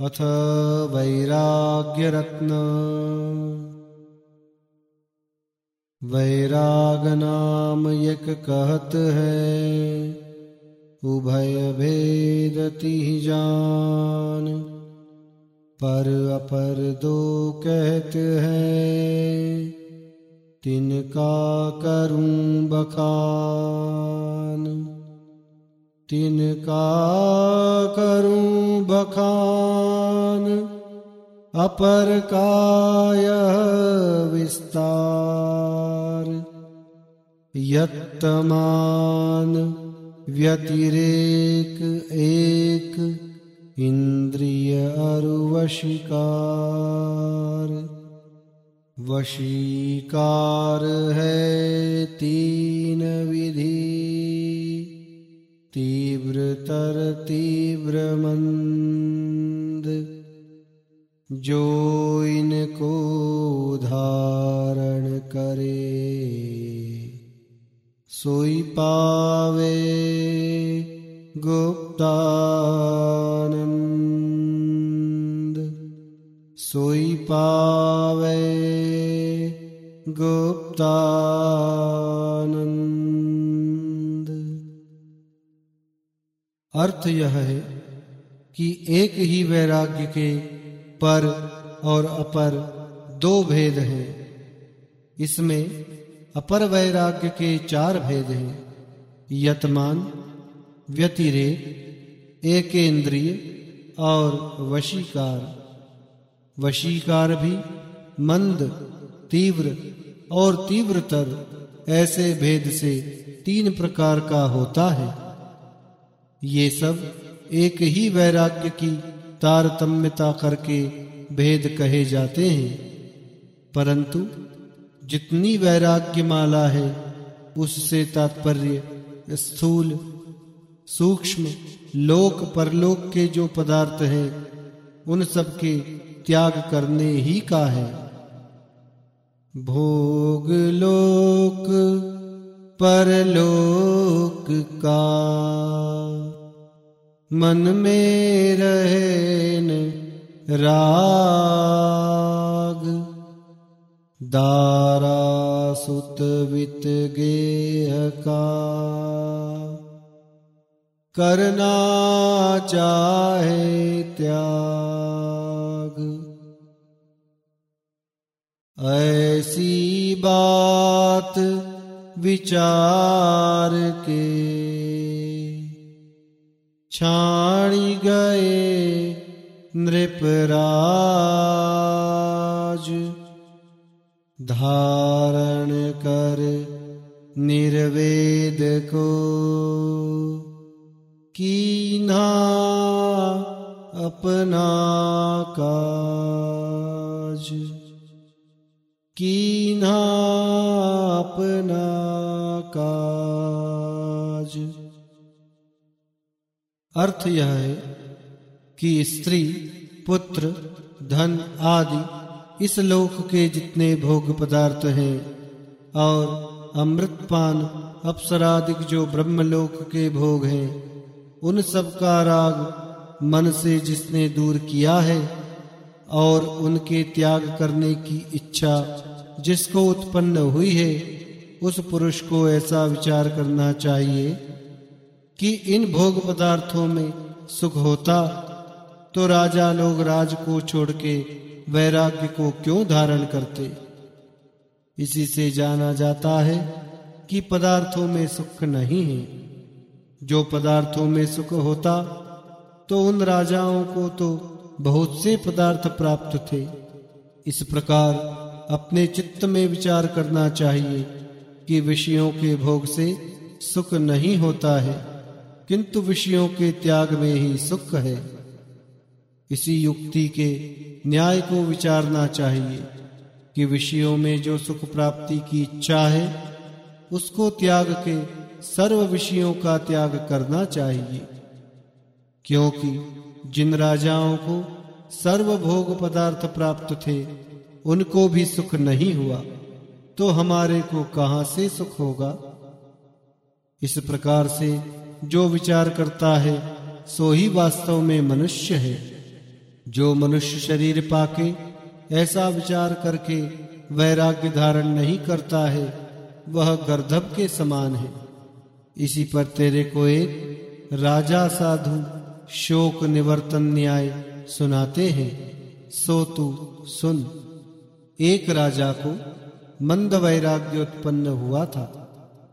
अथ वैराग्यरत्न। वैराग नाम यक कहत है। उभय भेदति जान। पर अपर दो कहत हैं। तिनका करूँ बखान। तिनका करूँ बखान, अपर काय विस्तार। यत्तमान, व्यतिरेक एक, इंद्रिय अरुवशिकार। वशीकार है तीन विधि। तीव्रतर तीव्र मंद जो इनको धारण करे सोई पावे गुप्तानंद। सोई पावे गुप्तानंद। अर्थ यह है कि एक ही वैराग्य के पर और अपर दो भेद हैं। इसमें अपर वैराग्य के चार भेद हैं। यतमान व्यतिरेक एकेंद्रिय और वशीकार। वशीकार भी मंद, तीव्र और तीव्रतर ऐसे भेद से तीन प्रकार का होता है। ये सब एक ही वैराग्य की तारतम्यता करके भेद कहे जाते हैं। परंतु जितनी वैराग्य माला है, उससे तात्पर्य स्थूल, सूक्ष्म, लोक परलोक के जो पदार्थ हैं, उन सब के त्याग करने ही का है। भोग लोक, परलोक का। मन में रहे न राग। दारा सुत वित गेह का। करना चाहे त्याग। ऐसी बात विचार के छाणी गए नृपराज। धारण कर निर्वेद को। कीना अपना काज। कीना अपना काज। अर्थ यह है कि स्त्री, पुत्र, धन आदि इस लोक के जितने भोग पदार्थ हैं और अमृतपान, अप्सरादिक जो ब्रह्मलोक के भोग हैं, उन सब का राग मन से जिसने दूर किया है और उनके त्याग करने की इच्छा जिसको उत्पन्न हुई है, उस पुरुष को ऐसा विचार करना चाहिए कि इन भोग पदार्थों में सुख होता तो राजा लोग राज को छोड़ के वैराग्य को क्यों धारण करते? इसी से जाना जाता है कि पदार्थों में सुख नहीं है। जो पदार्थों में सुख होता तो उन राजाओं को तो बहुत से पदार्थ प्राप्त थे। इस प्रकार अपने चित्त में विचार करना चाहिए कि विषयों के भोग से सुख नहीं होता है। किंतु विषयों के त्याग में ही सुख है। इसी युक्ति के न्याय को विचारना चाहिए कि विषयों में जो सुख प्राप्ति की इच्छा है, उसको त्याग के सर्व विषयों का त्याग करना चाहिए। क्योंकि जिन राजाओं को सर्व भोग पदार्थ प्राप्त थे, उनको भी सुख नहीं हुआ तो हमारे को कहाँ से सुख होगा? इस प्रकार से जो विचार करता है, सो ही वास्तव में मनुष्य है। जो मनुष्य शरीर पाके, ऐसा विचार करके वैराग्य धारण नहीं करता है, वह गर्धब के समान है। इसी पर तेरे को एक राजा साधु शोक निवर्तन न्याय सुनाते हैं, सो तू सुन। एक राजा को मंद वैराग्य उत्पन्न हुआ था।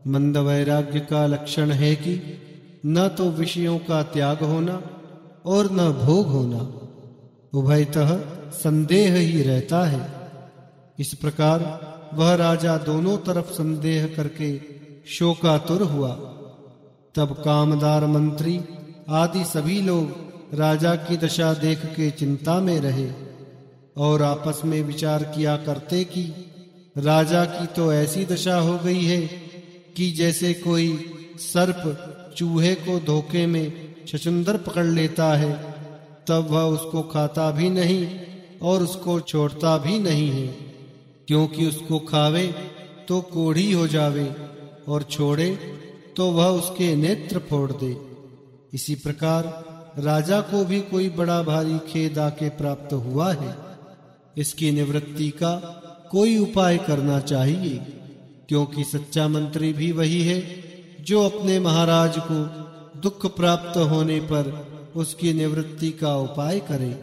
मंद वैराग्य का लक्षण है कि न तो विषयों का त्याग होना और न भोग होना। उभयतः संदेह ही रहता है। इस प्रकार वह राजा दोनों तरफ़ संदेह करके शोकातुर हुआ। तब कामदार मंत्री आदि सभी लोग राजा की दशा देख के चिंता में रहे और आपस में विचार किया करते कि राजा की तो ऐसी दशा हो गई है कि जैसे कोई सर्प चूहे को धोखे में छचुंदर पकड़ लेता है, तब वह उसको खाता भी नहीं और उसको छोड़ता भी नहीं है। क्योंकि उसको खावे तो कोढ़ी हो जावे और छोड़े तो वह उसके नेत्र फोड़ दे। इसी प्रकार राजा को भी कोई बड़ा भारी खेद आके प्राप्त हुआ है। इसकी निवृत्ति का कोई उपाय करना चाहिए, क्योंकि सच्चा मंत्री भी वही है जो अपने महाराज को दुख प्राप्त होने पर उसकी निवृत्ति का उपाय करे,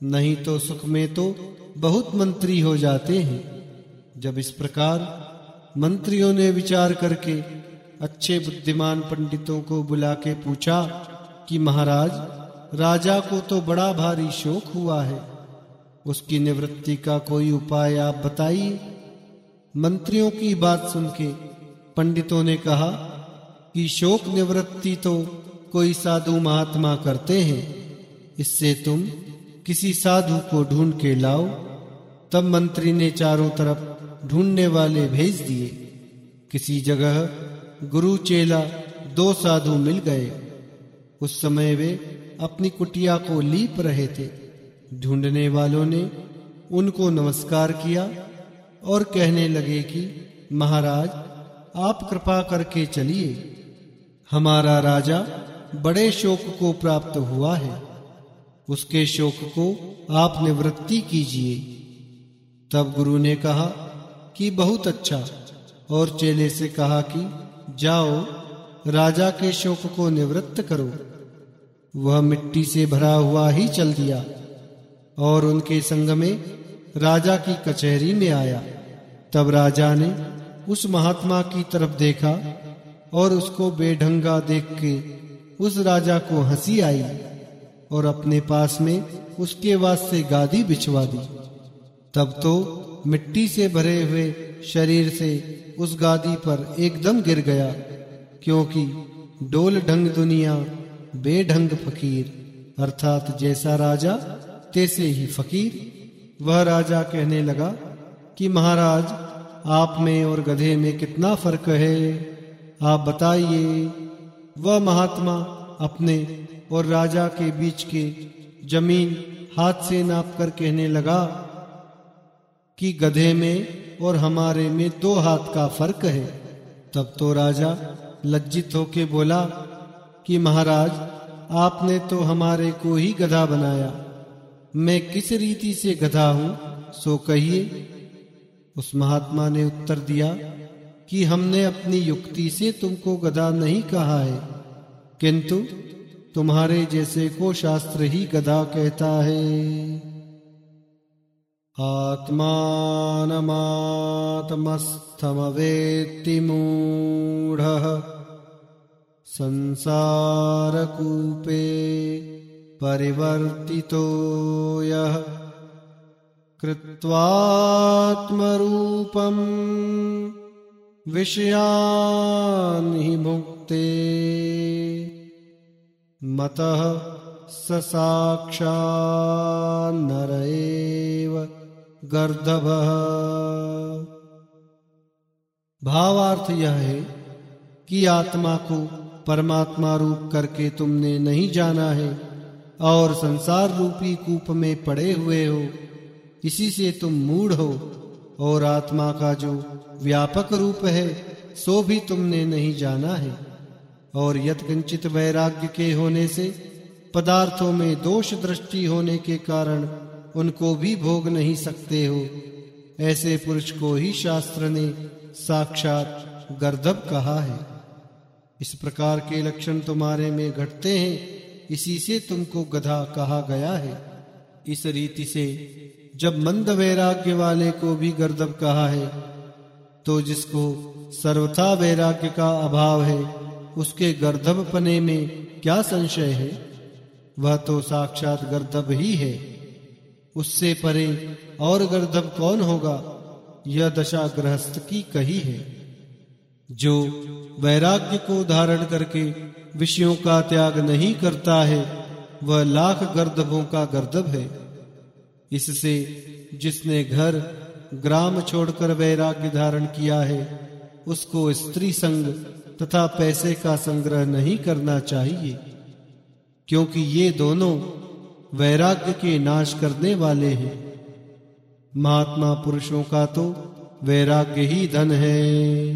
नहीं तो सुख में तो बहुत मंत्री हो जाते हैं। जब इस प्रकार मंत्रियों ने विचार करके अच्छे बुद्धिमान पंडितों को बुला के पूछा कि महाराज, राजा को तो बड़ा भारी शोक हुआ है, उसकी निवृत्ति का कोई उपाय आप बताइए। मंत्रियों की बात सुन के पंडितों ने कहा कि शोक निवृत्ति तो कोई साधु महात्मा करते हैं। इससे तुम किसी साधु को ढूंढ के लाओ। तब मंत्री ने चारों तरफ़ ढूँढने वाले भेज दिए। किसी जगह गुरु चेला दो साधु मिल गए। उस समय वे अपनी कुटिया को लीप रहे थे। ढूँढने वालों ने उनको नमस्कार किया और कहने लगे कि, महाराज, आप कृपा करके चलिए। हमारा राजा बड़े शोक को प्राप्त हुआ है। उसके शोक को आप निवृत्ति कीजिए। तब गुरु ने कहा कि बहुत अच्छा और चेले से कहा कि, जाओ, राजा के शोक को निवृत्त करो। वह मिट्टी से भरा हुआ ही चल दिया, और उनके संग में राजा की कचहरी में आया। तब राजा ने उस महात्मा की तरफ़ देखा और उसको बेढंगा देख के उस राजा को हँसी आई और अपने पास में उसके वास्ते गादी बिछवा दी। तब तो मिट्टी से भरे हुए शरीर से उस गादी पर एकदम गिर गया, क्योंकि डोल ढंग दुनिया, बेढंग फकीर। अर्थात जैसा राजा, तैसे ही फकीर। वह राजा कहने लगा कि महाराज, आप में और गधे में कितना फ़र्क है? आप बताइए, वह महात्मा अपने और राजा के बीच के ज़मीन हाथ से नाप कर कहने लगा कि गधे में और हमारे में दो हाथ का फ़र्क है। तब तो राजा लज्जित होके बोला कि महाराज, आपने तो हमारे को ही गधा बनाया। मैं किस रीति से गधा हूँ, सो कहिए। उस महात्मा ने उत्तर दिया कि हमने अपनी युक्ति से तुमको गधा नहीं कहा है। किंतु तुम्हारे जैसे को शास्त्र ही गधा कहता है। आत्मानमात्मस्थमवेत्ति मूढ़ संसारकूपे परिवर्तितो यः कृत्वात्मरूपम् विषयान् मुक्ते मतः स साक्षान्नर एव भावार्थ यह है कि आत्मा को परमात्मा रूप करके तुमने नहीं जाना है और संसार रूपी कूप में पड़े हुए हो, इसी से तुम मूढ़ हो। और आत्मा का जो व्यापक रूप है, सो भी तुमने नहीं जाना है। और यत किंचित वैराग्य के होने से, पदार्थों में दोष दृष्टि होने के कारण उनको भी भोग नहीं सकते हो। ऐसे पुरुष को ही शास्त्र ने साक्षात गर्दभ कहा है। इस प्रकार के लक्षण तुम्हारे में घटते हैं, इसी से तुमको गधा कहा गया है। इस रीति से जब मंद वैराग्य वाले को भी गर्दभ कहा है तो जिसको सर्वथा वैराग्य का अभाव है, उसके गर्दभ पने में क्या संशय है? वह तो साक्षात गर्दभ ही है। उससे परे और गर्दभ कौन होगा? यह दशा गृहस्थ की कही है। जो वैराग्य को धारण करके विषयों का त्याग नहीं करता है, वह लाख गर्दभों का गर्दभ है। इससे जिसने घर ग्राम छोड़कर वैराग्य धारण किया है, उसको स्त्री संग तथा पैसे का संग्रह नहीं करना चाहिए, क्योंकि ये दोनों वैराग्य के नाश करने वाले हैं। महात्मा पुरुषों का तो वैराग्य ही धन है।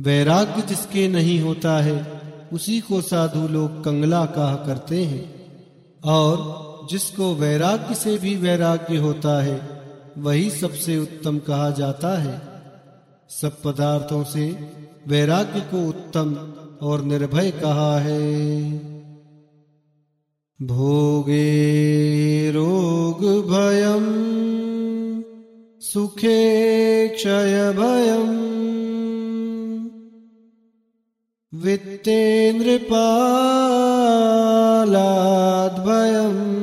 वैराग्य जिसके नहीं होता है, उसी को साधु लोग कंगला कहा करते हैं। और जिसको वैराग्य से भी वैराग्य होता है, वही सबसे उत्तम कहा जाता है। सब पदार्थों से वैराग्य को उत्तम और निर्भय कहा है। भोगे रोग भयम सुखे क्षय भयम वित्तेन्द्रपालाद्भयम्।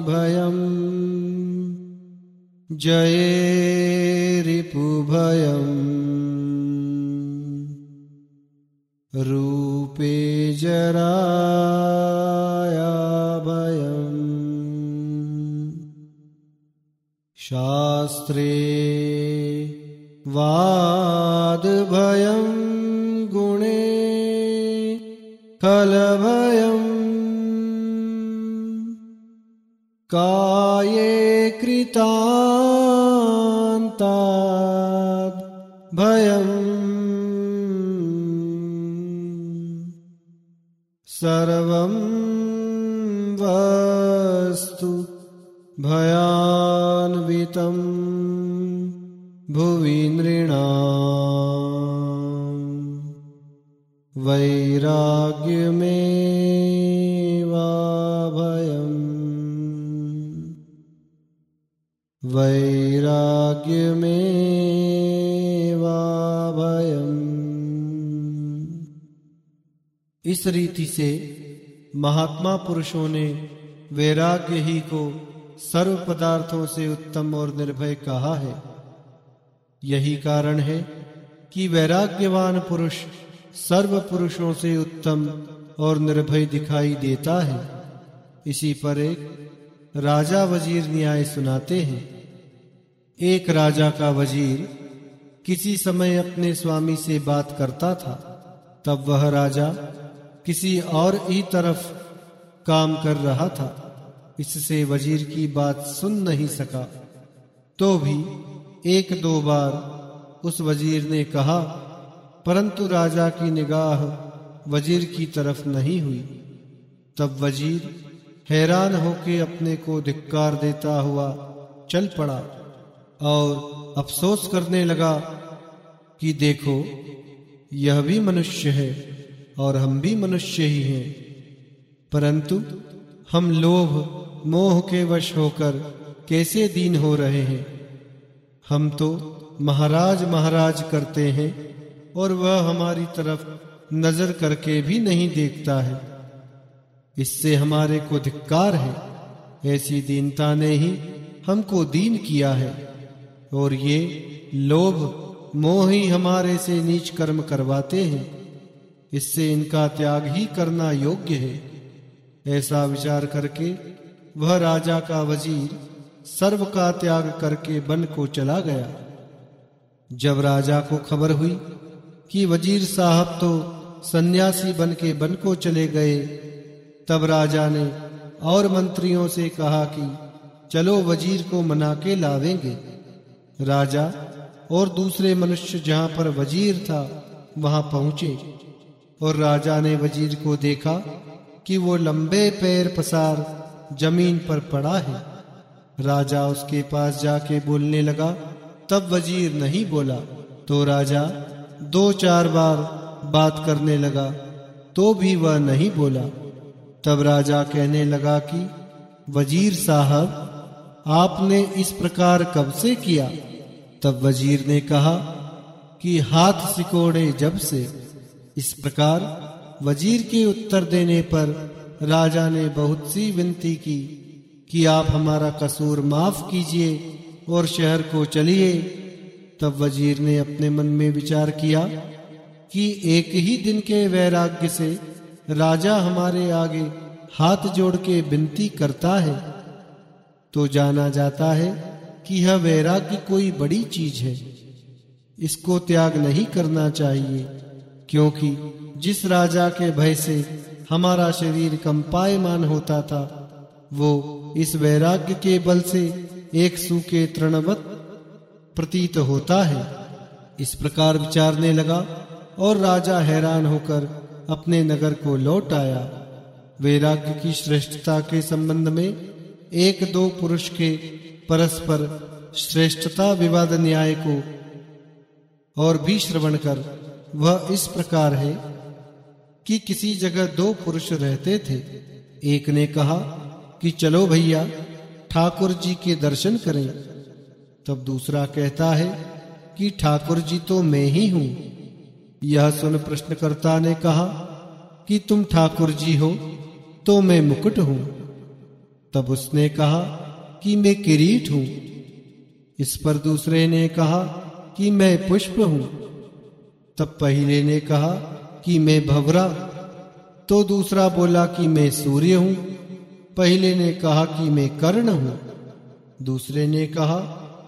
भयम्। जये रिपुभयम् रूपे जराया शास्त्रे वादभयं गुणे खलभयम् काये कृतान्ताद् भयम् सर्वं वस्तु भयान्वितं भुवि नृणाम् वैराग्यमेवाभयम् वैराग्यमेवाभयम् इस रीति से महात्मा पुरुषों ने वैराग्य ही को सर्व पदार्थों से उत्तम और निर्भय कहा है। यही कारण है कि वैराग्यवान पुरुष सर्व पुरुषों से उत्तम और निर्भय दिखाई देता है। इसी पर एक राजा वज़ीर न्याय सुनाते हैं। एक राजा का वज़ीर किसी समय अपने स्वामी से बात करता था। तब वह राजा किसी और ही तरफ़ काम कर रहा था। इससे वज़ीर की बात सुन नहीं सका। तो भी एक दो बार उस वज़ीर ने कहा, परंतु राजा की निगाह वज़ीर की तरफ़ नहीं हुई। तब वज़ीर हैरान होके अपने को धिक्कार देता हुआ चल पड़ा और अफसोस करने लगा कि देखो, यह भी मनुष्य है और हम भी मनुष्य ही हैं। परंतु हम लोभ मोह के वश होकर कैसे दीन हो रहे हैं? हम तो महाराज महाराज करते हैं और वह हमारी तरफ़ नज़र करके भी नहीं देखता है। इससे हमारे को धिक्कार है। ऐसी दीनता ने ही हमको दीन किया है। और ये लोभ, मोह ही हमारे से नीच कर्म करवाते हैं। इससे इनका त्याग ही करना योग्य है। ऐसा विचार करके वह राजा का वज़ीर सर्व का त्याग करके वन को चला गया। जब राजा को खबर हुई कि वज़ीर साहब तो सन्यासी बन के वन को चले गए, तब राजा ने और मंत्रियों से कहा कि चलो वज़ीर को मना के लावेंगे। राजा और दूसरे मनुष्य जहाँ पर वज़ीर था, वहाँ पहुँचे और राजा ने वज़ीर को देखा कि वो लंबे पैर पसार ज़मीन पर पड़ा है। राजा उसके पास जाके बोलने लगा, तब वज़ीर नहीं बोला। तो राजा दो चार बार बात करने लगा तो भी वह नहीं बोला। तब राजा कहने लगा कि, वज़ीर साहब, आपने इस प्रकार कब से किया? तब वज़ीर ने कहा कि, हाथ सिकोड़े जब से। इस प्रकार वज़ीर के उत्तर देने पर राजा ने बहुत सी विनती की कि आप हमारा कसूर माफ़ कीजिए और शहर को चलिए। तब वज़ीर ने अपने मन में विचार किया कि एक ही दिन के वैराग्य से राजा हमारे आगे हाथ जोड़ के विनती करता है। तो जाना जाता है कि यह वैराग्य कोई बड़ी चीज़ है। इसको त्याग नहीं करना चाहिए, क्योंकि जिस राजा के भय से हमारा शरीर कंपायमान होता था। वो इस वैराग्य के बल से एक सूखे तृणवत प्रतीत होता है। इस प्रकार विचारने लगा और राजा हैरान होकर अपने नगर को लौट आया। वैराग्य की श्रेष्ठता के संबंध में एक दो पुरुष के परस्पर श्रेष्ठता विवाद न्याय को और भी श्रवण कर, वह इस प्रकार है। कि किसी जगह दो पुरुष रहते थे। एक ने कहा कि चलो भैया, ठाकुर जी के दर्शन करें। तब दूसरा कहता है कि ठाकुर जी तो मैं ही हूँ। यह सुन प्रश्नकर्ता ने कहा कि तुम ठाकुर जी हो तो मैं मुकुट हूँ। तब उसने कहा कि मैं किरीट हूँ। इस पर दूसरे ने कहा कि मैं पुष्प हूँ। तब पहले ने कहा कि मैं भवरा? तो दूसरा बोला कि मैं सूर्य हूँ। पहले ने कहा कि मैं कर्ण हूँ। दूसरे ने कहा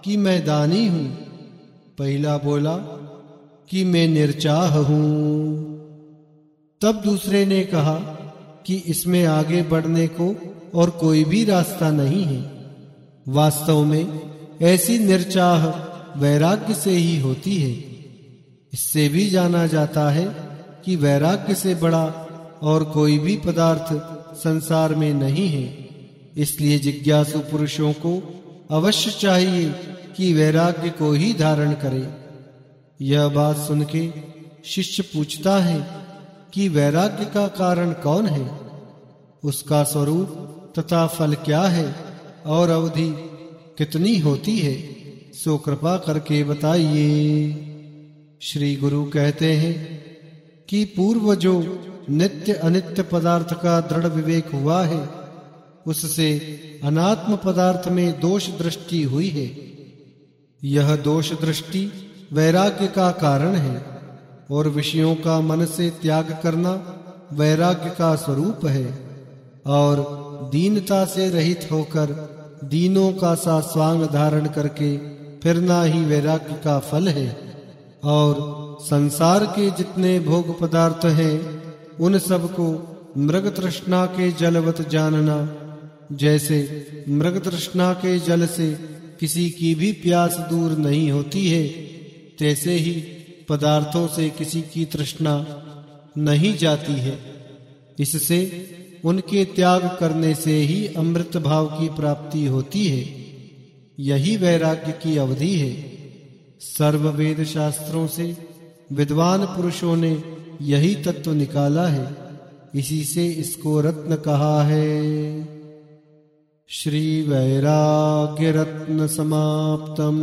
कि मैं दानी हूँ। पहला बोला कि मैं निर्चाह हूँ। तब दूसरे ने कहा कि इसमें आगे बढ़ने को और कोई भी रास्ता नहीं है। वास्तव में ऐसी निर्चाह वैराग्य से ही होती है। इससे भी जाना जाता है कि वैराग्य से बड़ा और कोई भी पदार्थ संसार में नहीं है। इसलिए जिज्ञासु पुरुषों को अवश्य चाहिए कि वैराग्य को ही धारण करे। यह बात सुन के शिष्य पूछता है कि वैराग्य का कारण कौन है? उसका स्वरूप तथा फल क्या है और अवधि कितनी होती है? सो कृपा करके बताइए। श्री गुरु कहते हैं कि पूर्व जो नित्य अनित्य पदार्थ का दृढ़ विवेक हुआ है, उससे अनात्म पदार्थ में दोष दृष्टि हुई है। यह दोष दृष्टि वैराग्य का कारण है और विषयों का मन से त्याग करना वैराग्य का स्वरूप है और दीनता से रहित होकर दीनों का सा स्वांग धारण करके फिरना ही वैराग्य का फल है और संसार के जितने भोग पदार्थ हैं, उन सबको मृग तृष्णा के जलवत जानना। जैसे मृग तृष्णा के जल से किसी की भी प्यास दूर नहीं होती है, तैसे ही पदार्थों से किसी की तृष्णा नहीं जाती है। इससे उनके त्याग करने से ही अमृत भाव की प्राप्ति होती है। यही वैराग्य की अवधि है। सर्व वेद शास्त्रों से विद्वान पुरुषों ने यही तत्व निकाला है। इसी से इसको रत्न कहा है। श्री वैराग्य रत्न समाप्तम।